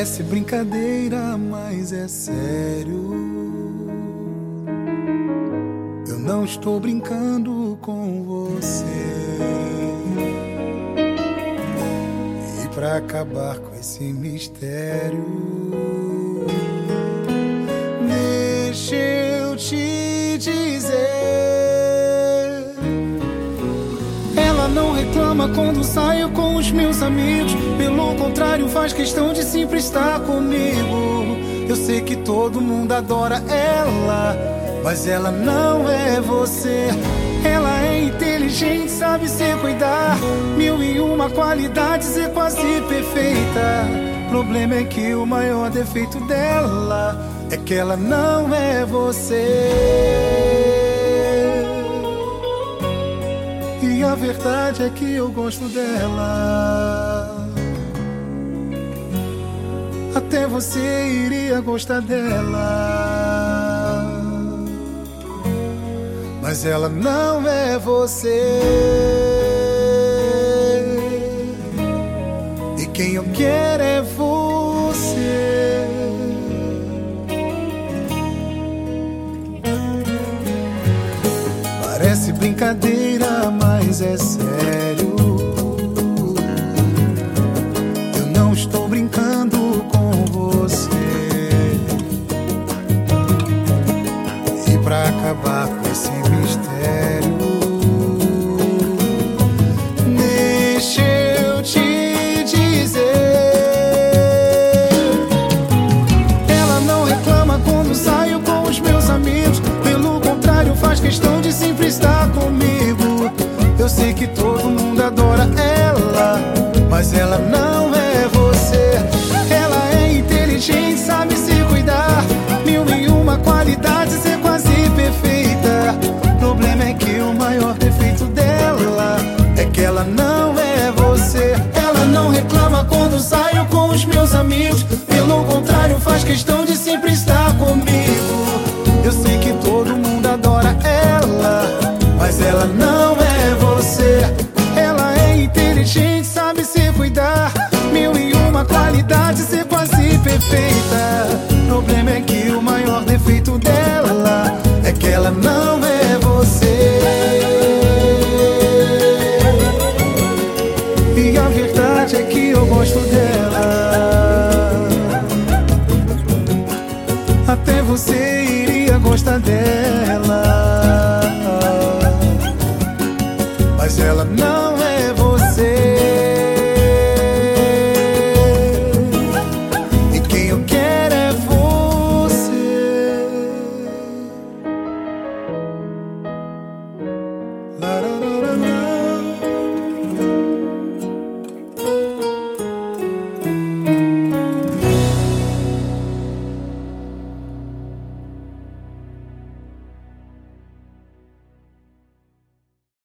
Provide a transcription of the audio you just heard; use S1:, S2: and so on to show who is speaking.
S1: Parece brincadeira, mas é sério. Eu não estou brincando com você. E pra acabar com esse mistério, reclama quando saio com os meus amigos. Pelo contrário, faz questão de sempre estar comigo. Eu sei que todo mundo adora ela, mas ela não é você. Ela é inteligente, sabe se cuidar. Mil e uma qualidades é quase perfeita. Problema é que o maior defeito dela é que ela não é você. Verdade é que eu gosto dela. Até você iria gostar dela. Mas ela não é você. E quem eu quero é você. Parece brincadeira, mas é sério. Eu não estou brincando com você. E pra acabar com esse adora ela, mas ela não é você. Ela é inteligente, sabe se cuidar. Mil e uma qualidades é quase perfeita. Problema é que o maior defeito dela é que ela não é você. Ela não reclama quando saio com os meus amigos. Pelo contrário, faz questão de sempre estar comigo. Perfeita. Problema é que o maior defeito dela é que ela não é você. E a verdade é que eu gosto dela. Até você iria gostar dela. Mas ela não